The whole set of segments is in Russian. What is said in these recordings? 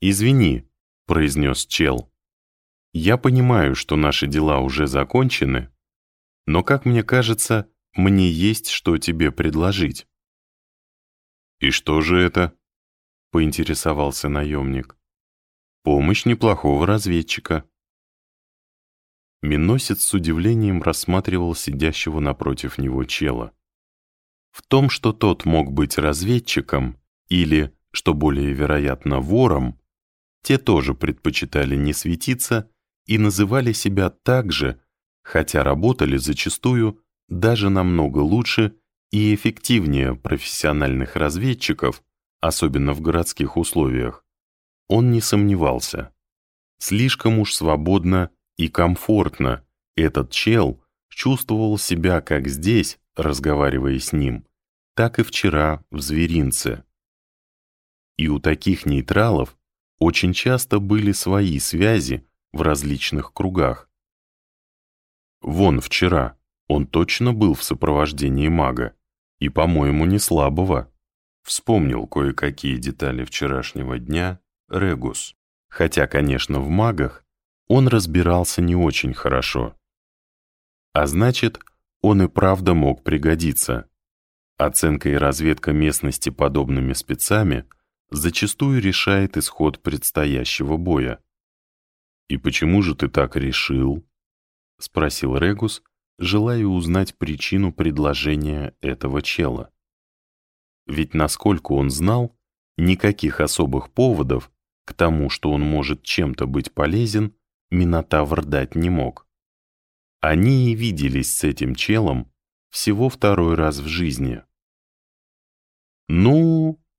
«Извини», — произнес чел. «Я понимаю, что наши дела уже закончены, но, как мне кажется, мне есть что тебе предложить». «И что же это?» — поинтересовался наемник. «Помощь неплохого разведчика». Миносец с удивлением рассматривал сидящего напротив него чела. В том, что тот мог быть разведчиком или, что более вероятно, вором, те тоже предпочитали не светиться и называли себя так же, хотя работали зачастую даже намного лучше и эффективнее профессиональных разведчиков, особенно в городских условиях. Он не сомневался. Слишком уж свободно и комфортно этот чел чувствовал себя как здесь, разговаривая с ним, так и вчера в зверинце. И у таких нейтралов очень часто были свои связи в различных кругах. Вон вчера он точно был в сопровождении мага, и, по-моему, не слабого. Вспомнил кое-какие детали вчерашнего дня Регус, хотя, конечно, в магах он разбирался не очень хорошо. А значит, он и правда мог пригодиться. Оценка и разведка местности подобными спецами зачастую решает исход предстоящего боя. «И почему же ты так решил?» — спросил Регус, желая узнать причину предложения этого чела. Ведь, насколько он знал, никаких особых поводов к тому, что он может чем-то быть полезен, Минотавр дать не мог. Они и виделись с этим челом всего второй раз в жизни. «Ну...» —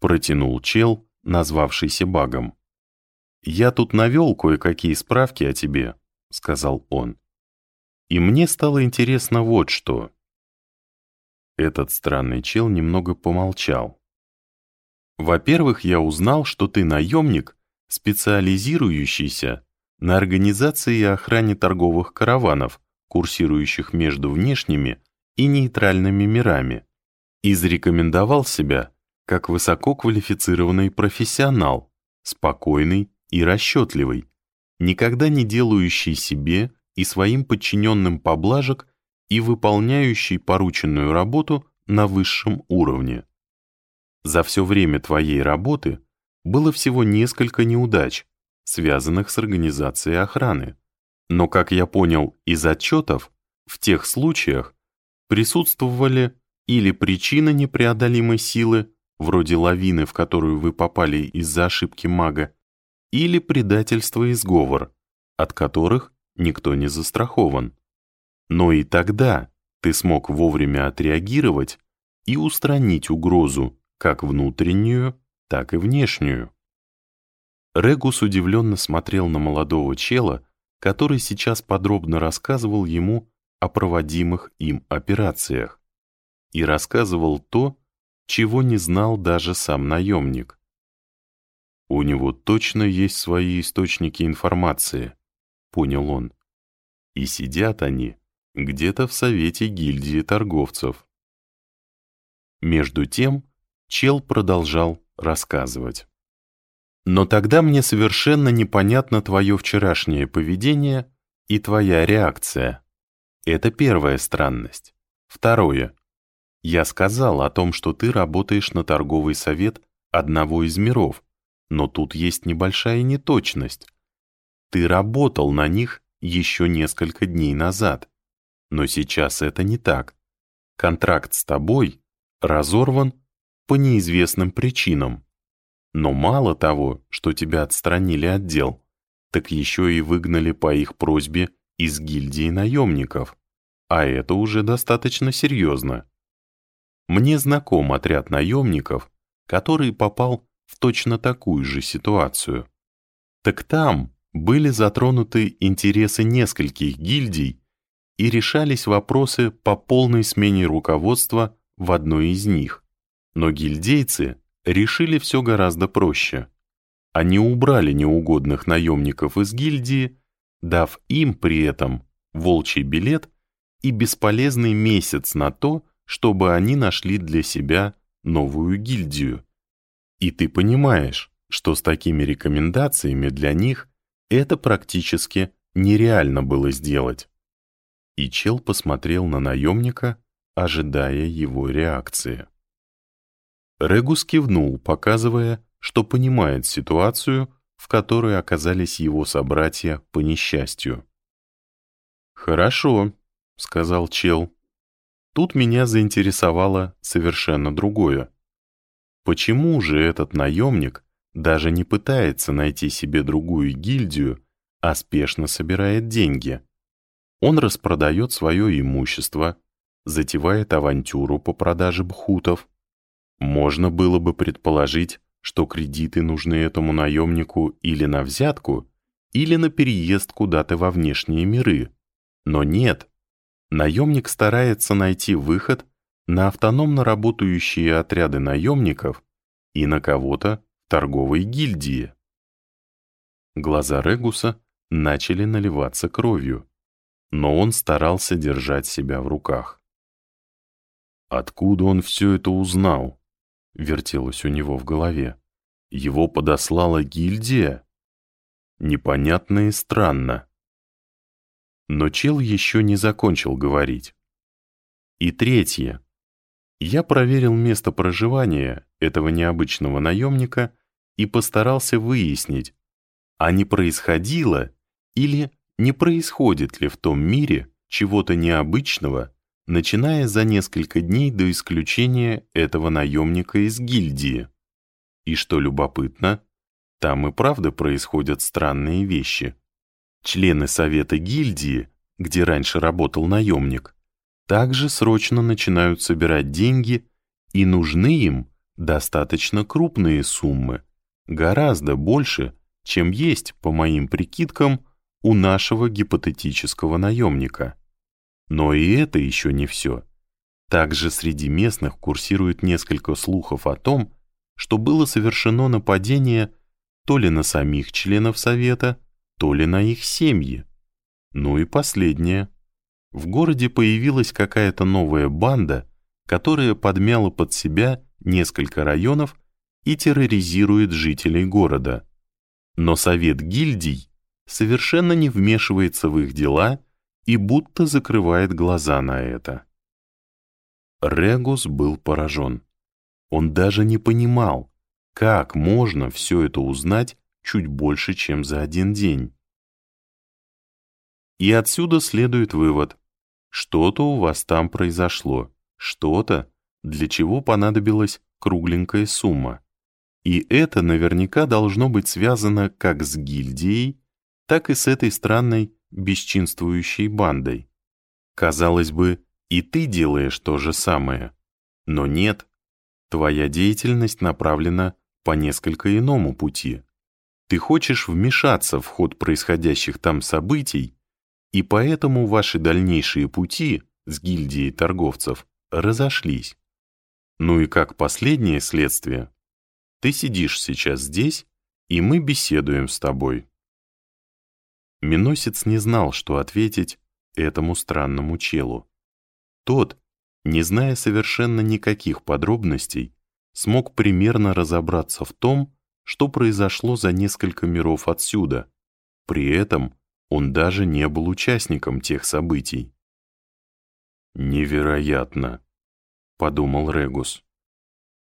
протянул чел, назвавшийся багом. «Я тут навел кое-какие справки о тебе», — сказал он. «И мне стало интересно вот что». Этот странный чел немного помолчал. «Во-первых, я узнал, что ты наемник, специализирующийся на организации и охране торговых караванов, курсирующих между внешними и нейтральными мирами, и зарекомендовал себя как высококвалифицированный профессионал, спокойный и расчетливый, никогда не делающий себе и своим подчиненным поблажек и выполняющий порученную работу на высшем уровне. За все время твоей работы было всего несколько неудач, связанных с организацией охраны. Но, как я понял из отчетов, в тех случаях присутствовали или причина непреодолимой силы, вроде лавины, в которую вы попали из-за ошибки мага, или предательство и сговор, от которых никто не застрахован. Но и тогда ты смог вовремя отреагировать и устранить угрозу, как внутреннюю, так и внешнюю. Регус удивленно смотрел на молодого чела, который сейчас подробно рассказывал ему о проводимых им операциях. И рассказывал то, чего не знал даже сам наемник. «У него точно есть свои источники информации», — понял он. «И сидят они где-то в совете гильдии торговцев». Между тем чел продолжал рассказывать. Но тогда мне совершенно непонятно твое вчерашнее поведение и твоя реакция. Это первая странность. Второе. Я сказал о том, что ты работаешь на торговый совет одного из миров, но тут есть небольшая неточность. Ты работал на них еще несколько дней назад, но сейчас это не так. Контракт с тобой разорван по неизвестным причинам. Но мало того, что тебя отстранили от дел, так еще и выгнали по их просьбе из гильдии наемников. А это уже достаточно серьезно. Мне знаком отряд наемников, который попал в точно такую же ситуацию. Так там были затронуты интересы нескольких гильдий и решались вопросы по полной смене руководства в одной из них. Но гильдейцы решили все гораздо проще. Они убрали неугодных наемников из гильдии, дав им при этом волчий билет и бесполезный месяц на то, чтобы они нашли для себя новую гильдию. И ты понимаешь, что с такими рекомендациями для них это практически нереально было сделать. И чел посмотрел на наемника, ожидая его реакции. Регус кивнул, показывая, что понимает ситуацию, в которой оказались его собратья по несчастью. «Хорошо», — сказал чел. Тут меня заинтересовало совершенно другое. Почему же этот наемник даже не пытается найти себе другую гильдию, а спешно собирает деньги? Он распродает свое имущество, затевает авантюру по продаже бхутов. Можно было бы предположить, что кредиты нужны этому наемнику или на взятку, или на переезд куда-то во внешние миры. Но нет, наемник старается найти выход на автономно работающие отряды наемников и на кого-то торговой гильдии. Глаза Регуса начали наливаться кровью, но он старался держать себя в руках. Откуда он все это узнал? Вертелось у него в голове. Его подослала гильдия? Непонятно и странно. Но чел еще не закончил говорить. И третье. Я проверил место проживания этого необычного наемника и постарался выяснить, а не происходило или не происходит ли в том мире чего-то необычного, начиная за несколько дней до исключения этого наемника из гильдии. И что любопытно, там и правда происходят странные вещи. Члены совета гильдии, где раньше работал наемник, также срочно начинают собирать деньги, и нужны им достаточно крупные суммы, гораздо больше, чем есть, по моим прикидкам, у нашего гипотетического наемника. Но и это еще не все. Также среди местных курсирует несколько слухов о том, что было совершено нападение то ли на самих членов Совета, то ли на их семьи. Ну и последнее. В городе появилась какая-то новая банда, которая подмяла под себя несколько районов и терроризирует жителей города. Но совет гильдий совершенно не вмешивается в их дела и будто закрывает глаза на это. Регус был поражен. Он даже не понимал, как можно все это узнать чуть больше, чем за один день. И отсюда следует вывод. Что-то у вас там произошло, что-то, для чего понадобилась кругленькая сумма. И это наверняка должно быть связано как с гильдией, так и с этой странной бесчинствующей бандой. Казалось бы, и ты делаешь то же самое. Но нет, твоя деятельность направлена по несколько иному пути. Ты хочешь вмешаться в ход происходящих там событий, и поэтому ваши дальнейшие пути с гильдией торговцев разошлись. Ну и как последнее следствие, ты сидишь сейчас здесь, и мы беседуем с тобой. Миносец не знал, что ответить этому странному челу. Тот, не зная совершенно никаких подробностей, смог примерно разобраться в том, что произошло за несколько миров отсюда. При этом он даже не был участником тех событий. «Невероятно», — подумал Регус.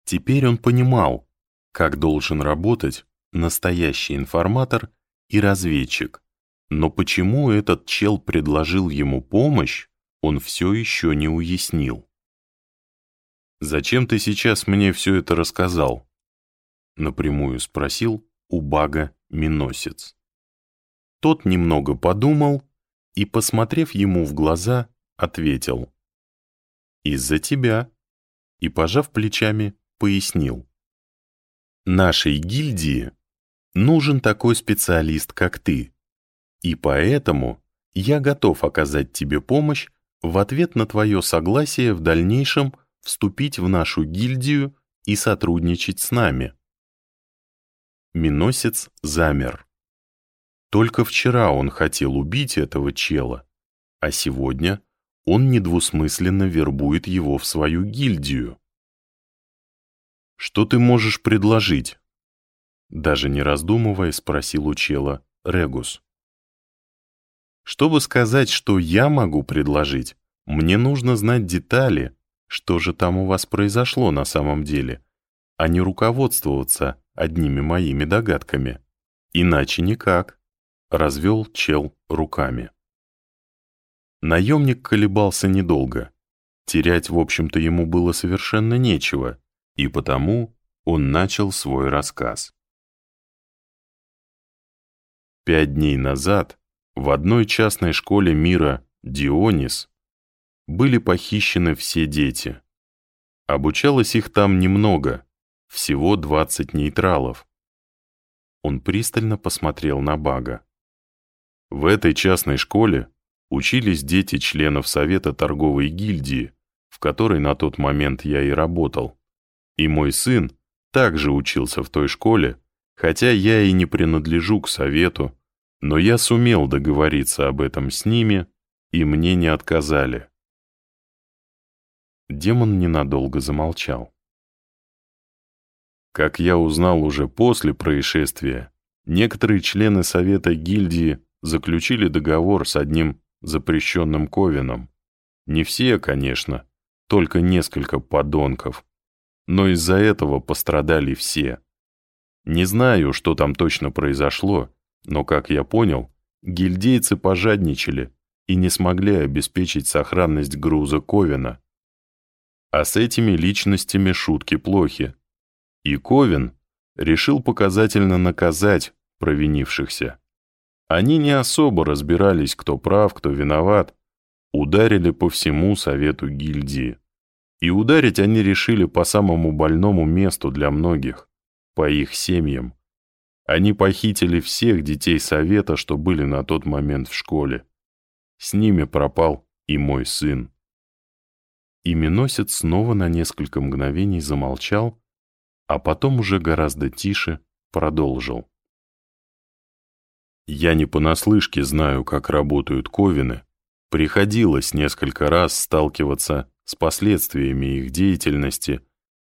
Теперь он понимал, как должен работать настоящий информатор и разведчик, но почему этот чел предложил ему помощь, он все еще не уяснил. «Зачем ты сейчас мне все это рассказал?» Напрямую спросил у Бага Миносец. Тот немного подумал и, посмотрев ему в глаза, ответил. «Из-за тебя», и, пожав плечами, пояснил. «Нашей гильдии нужен такой специалист, как ты, и поэтому я готов оказать тебе помощь в ответ на твое согласие в дальнейшем вступить в нашу гильдию и сотрудничать с нами. Миносец замер. Только вчера он хотел убить этого чела, а сегодня он недвусмысленно вербует его в свою гильдию. «Что ты можешь предложить?» Даже не раздумывая, спросил у чела Регус. Чтобы сказать, что я могу предложить, мне нужно знать детали, что же там у вас произошло на самом деле, а не руководствоваться одними моими догадками. Иначе никак, — развел чел руками. Наемник колебался недолго. Терять, в общем-то, ему было совершенно нечего, и потому он начал свой рассказ. Пять дней назад в одной частной школе мира «Дионис» были похищены все дети. Обучалось их там немного, всего 20 нейтралов. Он пристально посмотрел на Бага. В этой частной школе учились дети членов Совета торговой гильдии, в которой на тот момент я и работал. И мой сын также учился в той школе, хотя я и не принадлежу к Совету, но я сумел договориться об этом с ними, и мне не отказали. Демон ненадолго замолчал. Как я узнал уже после происшествия, некоторые члены Совета гильдии заключили договор с одним запрещенным Ковином. Не все, конечно, только несколько подонков. Но из-за этого пострадали все. Не знаю, что там точно произошло, но, как я понял, гильдейцы пожадничали и не смогли обеспечить сохранность груза Ковина. А с этими личностями шутки плохи. И Ковин решил показательно наказать провинившихся. Они не особо разбирались, кто прав, кто виноват, ударили по всему совету гильдии. И ударить они решили по самому больному месту для многих, по их семьям. Они похитили всех детей совета, что были на тот момент в школе. С ними пропал и мой сын. Именосец снова на несколько мгновений замолчал, а потом уже гораздо тише продолжил. Я не понаслышке знаю, как работают ковины. Приходилось несколько раз сталкиваться с последствиями их деятельности,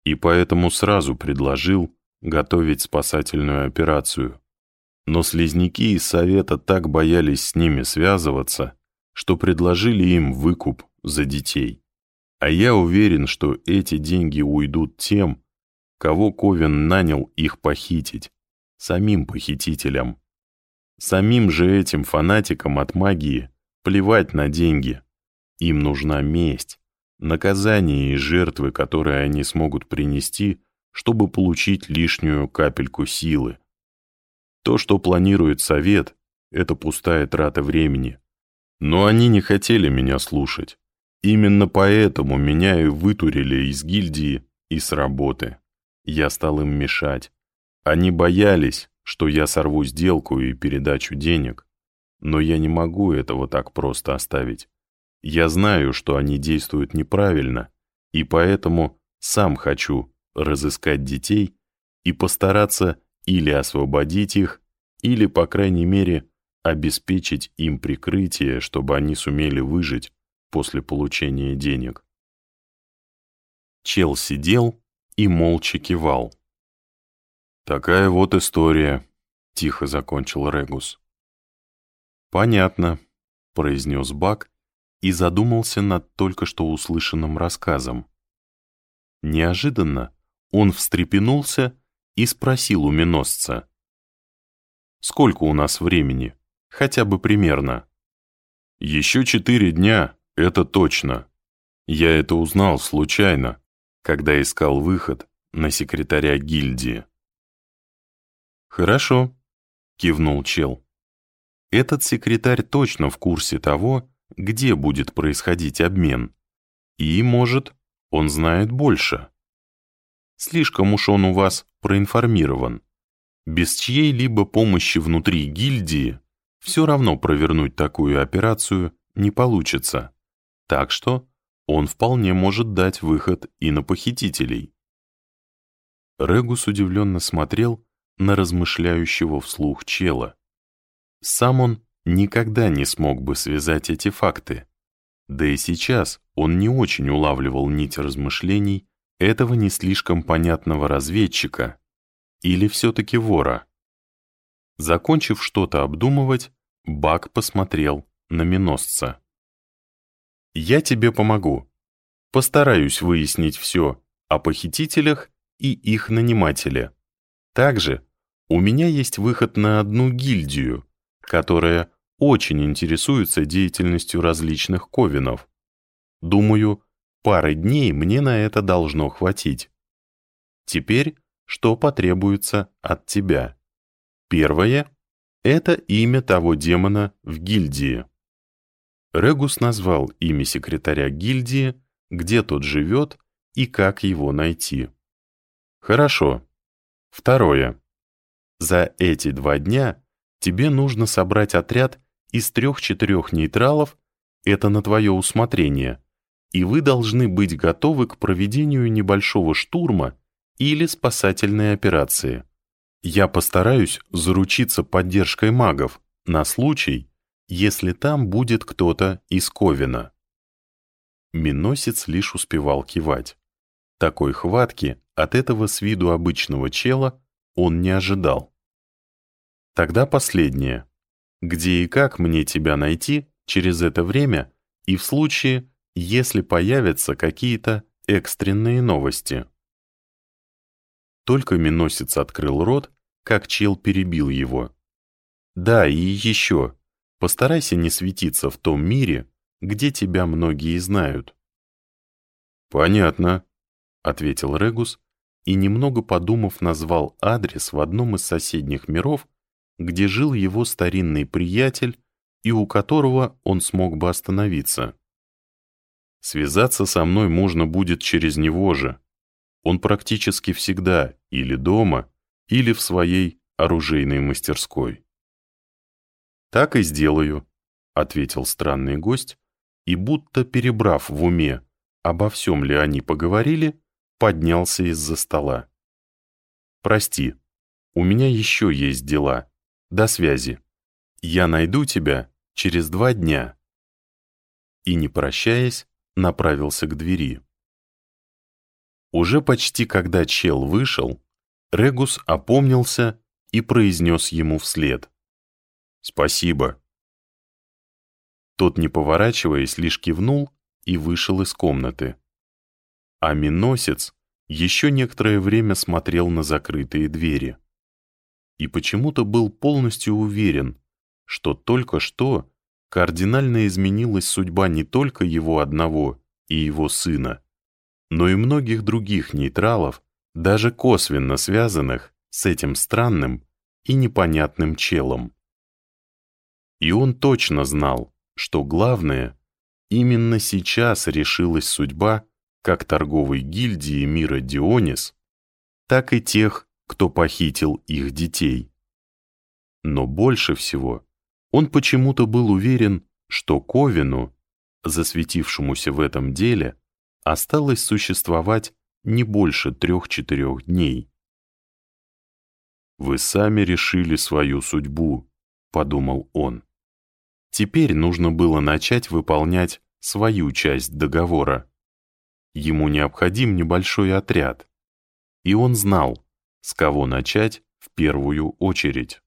и поэтому сразу предложил готовить спасательную операцию. Но слизняки из Совета так боялись с ними связываться, что предложили им выкуп за детей. А я уверен, что эти деньги уйдут тем, кого Ковен нанял их похитить, самим похитителям. Самим же этим фанатикам от магии плевать на деньги. Им нужна месть, наказание и жертвы, которые они смогут принести – чтобы получить лишнюю капельку силы. То, что планирует совет, это пустая трата времени. Но они не хотели меня слушать. Именно поэтому меня и вытурили из гильдии и с работы. Я стал им мешать. Они боялись, что я сорву сделку и передачу денег. Но я не могу этого так просто оставить. Я знаю, что они действуют неправильно, и поэтому сам хочу разыскать детей и постараться или освободить их, или, по крайней мере, обеспечить им прикрытие, чтобы они сумели выжить после получения денег. Чел сидел и молча кивал. «Такая вот история», — тихо закончил Регус. «Понятно», — произнес Бак и задумался над только что услышанным рассказом. Неожиданно он встрепенулся и спросил у миносца. «Сколько у нас времени? Хотя бы примерно». «Еще четыре дня, это точно. Я это узнал случайно, когда искал выход на секретаря гильдии». «Хорошо», — кивнул чел. «Этот секретарь точно в курсе того, где будет происходить обмен. И, может, он знает больше». Слишком уж он у вас проинформирован. Без чьей-либо помощи внутри гильдии все равно провернуть такую операцию не получится. Так что он вполне может дать выход и на похитителей. Регус удивленно смотрел на размышляющего вслух чела. Сам он никогда не смог бы связать эти факты. Да и сейчас он не очень улавливал нить размышлений этого не слишком понятного разведчика, или все-таки вора? Закончив что-то обдумывать, Бак посмотрел на миносца. «Я тебе помогу. Постараюсь выяснить все о похитителях и их нанимателе. Также у меня есть выход на одну гильдию, которая очень интересуется деятельностью различных ковинов. Думаю, пары дней мне на это должно хватить. Теперь, что потребуется от тебя? Первое — это имя того демона в гильдии. Регус назвал имя секретаря гильдии, где тот живет и как его найти. Хорошо. Второе. За эти два дня тебе нужно собрать отряд из трех-четырех нейтралов, это на твое усмотрение, и вы должны быть готовы к проведению небольшого штурма или спасательной операции. Я постараюсь заручиться поддержкой магов на случай, если там будет кто-то из Ковина. Миносец лишь успевал кивать. Такой хватки от этого с виду обычного чела он не ожидал. Тогда последнее. Где и как мне тебя найти через это время и в случае, если появятся какие-то экстренные новости? Только Миносец открыл рот, как чел перебил его. Да, и еще. Постарайся не светиться в том мире, где тебя многие знают. «Понятно», — ответил Регус и, немного подумав, назвал адрес в одном из соседних миров, где жил его старинный приятель и у которого он смог бы остановиться. Связаться со мной можно будет через него же. Он практически всегда или дома, или в своей оружейной мастерской. «Так и сделаю», — ответил странный гость, и, будто перебрав в уме, обо всем ли они поговорили, поднялся из-за стола. «Прости, у меня еще есть дела», до связи. Я найду тебя через два дня. И, не прощаясь, направился к двери. Уже почти когда чел вышел, Регус опомнился и произнес ему вслед. «Спасибо». Тот, не поворачиваясь, лишь кивнул и вышел из комнаты. А миносец еще некоторое время смотрел на закрытые двери и почему-то был полностью уверен, что только что кардинально изменилась судьба не только его одного и его сына, но и многих других нейтралов, даже косвенно связанных с этим странным и непонятным челом. И он точно знал, что главное, именно сейчас решилась судьба как торговой гильдии мира Дионис, так и тех, кто похитил их детей. Но больше всего он почему-то был уверен, что Ковину, засветившемуся в этом деле, осталось существовать не больше трех-четырех дней. «Вы сами решили свою судьбу», — подумал он. Теперь нужно было начать выполнять свою часть договора. Ему необходим небольшой отряд. И он знал, с кого начать в первую очередь.